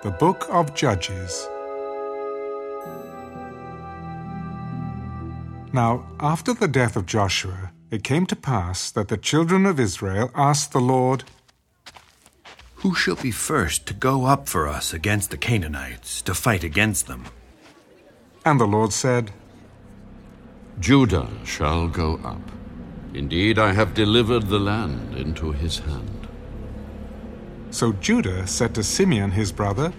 The Book of Judges. Now, after the death of Joshua, it came to pass that the children of Israel asked the Lord, Who shall be first to go up for us against the Canaanites to fight against them? And the Lord said, Judah shall go up. Indeed, I have delivered the land into his hand. So Judah said to Simeon his brother,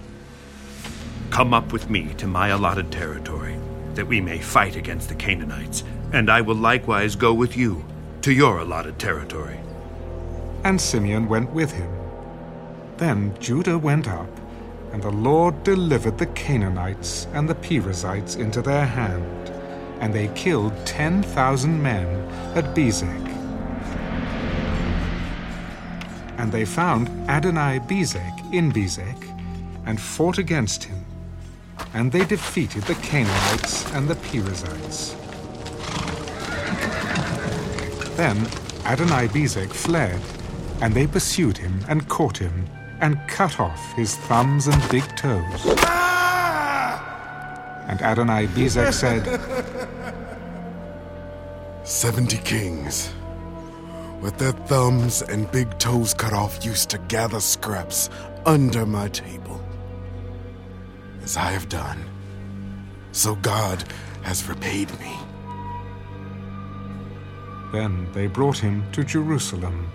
Come up with me to my allotted territory, that we may fight against the Canaanites, and I will likewise go with you to your allotted territory. And Simeon went with him. Then Judah went up, and the Lord delivered the Canaanites and the Perizzites into their hand, and they killed ten thousand men at Bezek. And they found Adoni Bezek in Bezek, and fought against him. And they defeated the Canaanites and the Perizzites. Then Adoni Bezek fled, and they pursued him and caught him, and cut off his thumbs and big toes. And Adoni Bezek said, Seventy kings, with their thumbs and big toes cut off, used to gather scraps under my table. As I have done, so God has repaid me. Then they brought him to Jerusalem,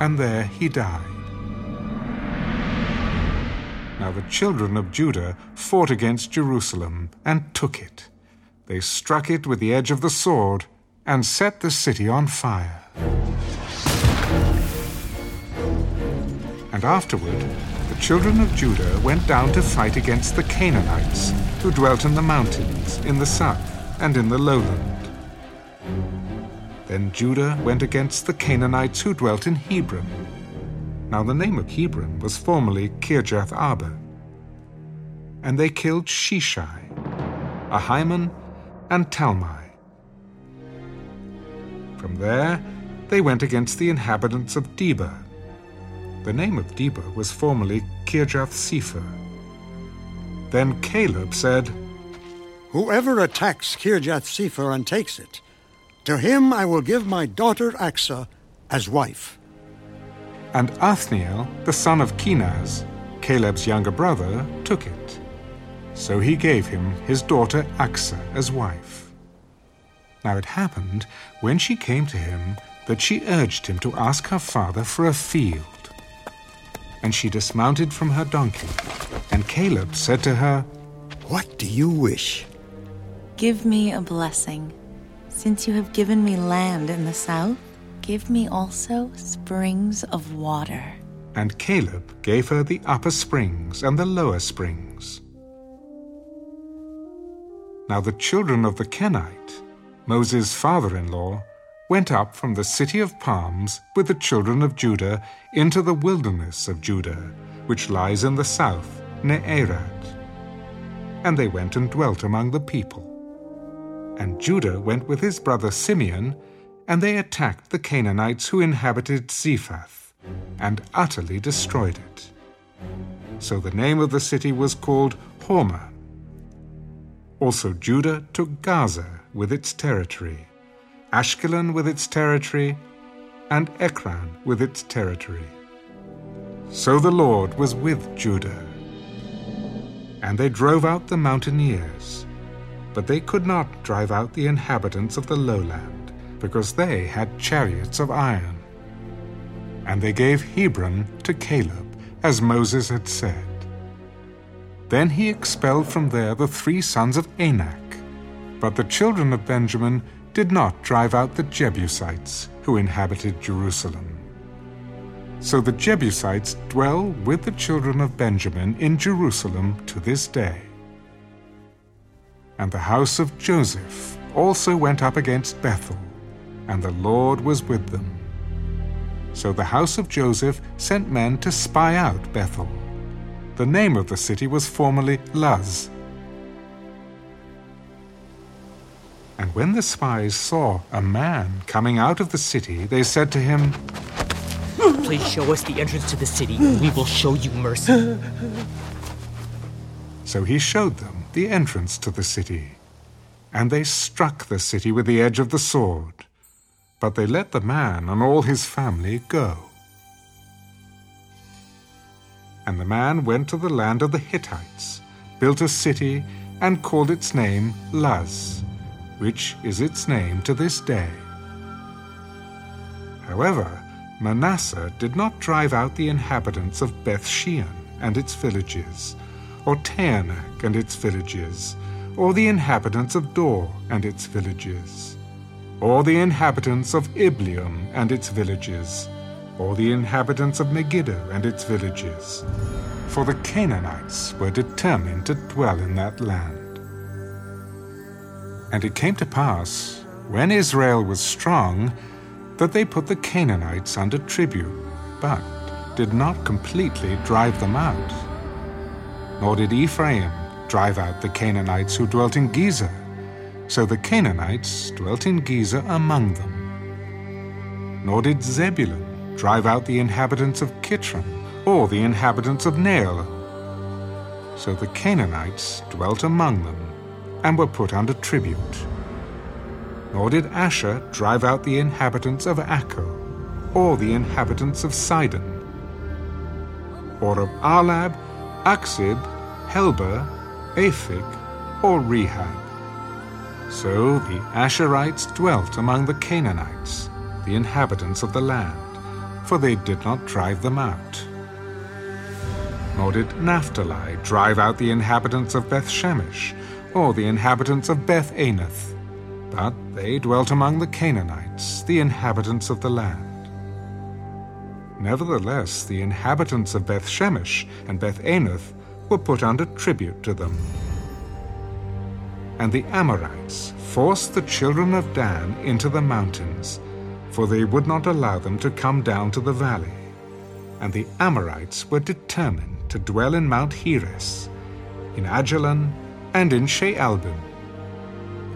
and there he died. Now the children of Judah fought against Jerusalem and took it. They struck it with the edge of the sword and set the city on fire. And afterward, the children of Judah went down to fight against the Canaanites, who dwelt in the mountains, in the south, and in the lowland. Then Judah went against the Canaanites who dwelt in Hebron. Now the name of Hebron was formerly Kirjath Arba. And they killed Sheshai, Ahiman, and Talmai. From there they went against the inhabitants of Debir. The name of Debir was formerly Kirjath Sepher. Then Caleb said, Whoever attacks Kirjath Sepher and takes it, to him I will give my daughter Achsah as wife. And Othniel, the son of Kenaz, Caleb's younger brother, took it. So he gave him his daughter Achsah as wife. Now it happened, when she came to him, that she urged him to ask her father for a field. And she dismounted from her donkey, and Caleb said to her, What do you wish? Give me a blessing. Since you have given me land in the south, give me also springs of water. And Caleb gave her the upper springs and the lower springs. Now the children of the Kenite, Moses' father in law, went up from the city of palms with the children of Judah into the wilderness of Judah, which lies in the south, near Arad. And they went and dwelt among the people. And Judah went with his brother Simeon, and they attacked the Canaanites who inhabited Zephath, and utterly destroyed it. So the name of the city was called Hormah. Also Judah took Gaza with its territory, Ashkelon with its territory, and Ekron with its territory. So the Lord was with Judah. And they drove out the mountaineers, but they could not drive out the inhabitants of the lowland, because they had chariots of iron. And they gave Hebron to Caleb, as Moses had said. Then he expelled from there the three sons of Anak. But the children of Benjamin did not drive out the Jebusites who inhabited Jerusalem. So the Jebusites dwell with the children of Benjamin in Jerusalem to this day. And the house of Joseph also went up against Bethel, and the Lord was with them. So the house of Joseph sent men to spy out Bethel. The name of the city was formerly Luz. And when the spies saw a man coming out of the city, they said to him, Please show us the entrance to the city, and we will show you mercy. So he showed them the entrance to the city. And they struck the city with the edge of the sword. But they let the man and all his family go. And the man went to the land of the Hittites, built a city, and called its name Luz, which is its name to this day. However, Manasseh did not drive out the inhabitants of Beth Shean and its villages, or Taanach and its villages, or the inhabitants of Dor and its villages, or the inhabitants of Ibleam and its villages, or the inhabitants of Megiddo and its villages. For the Canaanites were determined to dwell in that land. And it came to pass, when Israel was strong, that they put the Canaanites under tribute, but did not completely drive them out. Nor did Ephraim drive out the Canaanites who dwelt in Gezer. So the Canaanites dwelt in Gezer among them. Nor did Zebulun drive out the inhabitants of Kitron, or the inhabitants of Naal. So the Canaanites dwelt among them, and were put under tribute nor did Asher drive out the inhabitants of Acco, or the inhabitants of Sidon, or of Ahlab, Achzib, Helbah, Aphik, or Rehob. So the Asherites dwelt among the Canaanites, the inhabitants of the land, for they did not drive them out. Nor did Naphtali drive out the inhabitants of Beth Shemesh, or the inhabitants of Beth Anath, but they dwelt among the Canaanites, the inhabitants of the land. Nevertheless, the inhabitants of Beth Shemesh and Beth Anath were put under tribute to them. And the Amorites forced the children of Dan into the mountains, for they would not allow them to come down to the valley. And the Amorites were determined to dwell in Mount Heres, in Ajalon, and in Shaalbim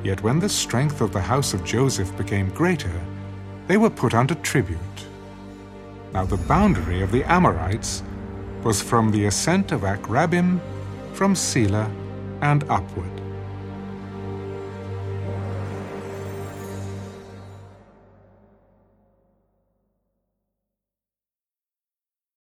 Yet when the strength of the house of Joseph became greater, they were put under tribute. Now the boundary of the Amorites was from the ascent of Akrabim, from Sela, and upward.